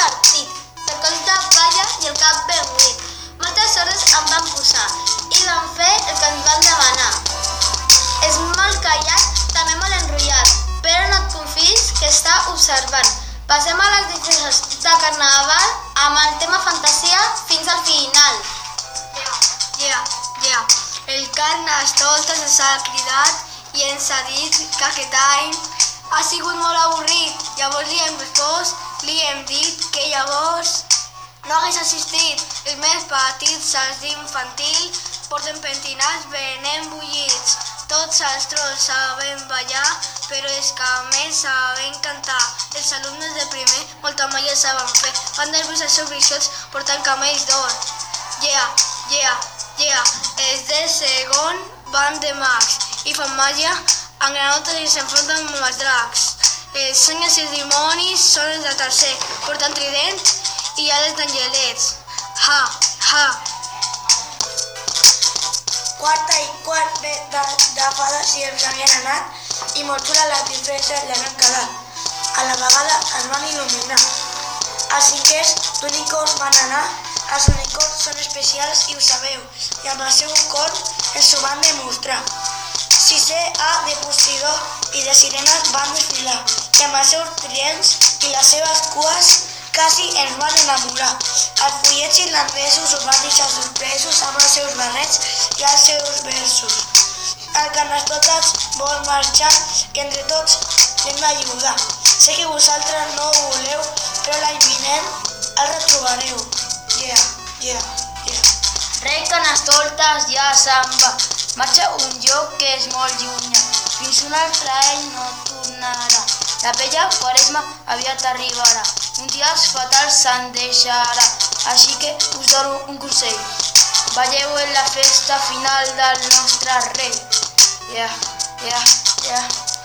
divertit, de cols de i el cap ben buit. Moltes hores em van posar i van fer el que ens van demanar. És molt callat, també molt enrotllat, però no et confis que està observant. Passem a les disfresses de carnaval amb el tema fantasia fins al final. Yeah, yeah. El Carnestoltes ens ha cridat i ens ha dit que aquest any ha sigut molt avorrit. Llavors li hem respost, li hem dit que llavors no hagués assistit. Els més petits, els d'infantil, porten pentinats ben embullits. Tots els trolls saben ballar, però que més saben cantar. Els alumnes de primer molta malla saben fer. Fan nervis els seus grixots portant camells d'or. Yeah, yeah, yeah. Els de segon van de mags i fan màgia en granotes i s'enfronten amb els dracs. Els senyors i dimonis són els de tercer, portant trident i ales d'angelets. Ha, ha. Quarta i quart de, de, de fades i els havien anat i molt xula les disfresses li han quedat. A la vegada es van il·luminar. Els cinquers d'unicorn van anar, els unicorns són especials i ho sabeu, i amb el seu cor ens ho van demostrar. Sisè A de Posidor i de Sirenes van desfilar, i amb els seus trients i les seves cues quasi ens van enamorar. Els follets irlandesos ho van deixar sorpresos amb els seus barrets i els seus versos. El Carnestoltes vol marxar, que entre tots l'hem d'ajudar. Sé que vosaltres no ho voleu, però l'any vinent el retrobareu. Yeah, yeah, yeah. Rei Canastoltes ja se'n va. Marxa un lloc que és molt llunyà. Fins un altre any no tornarà. La vella quaresma aviat arribarà. Un dia els fatals se'n deixarà. Així que us dono un consell. Balleu en la festa final del nostre rei. Yeah, yeah, yeah.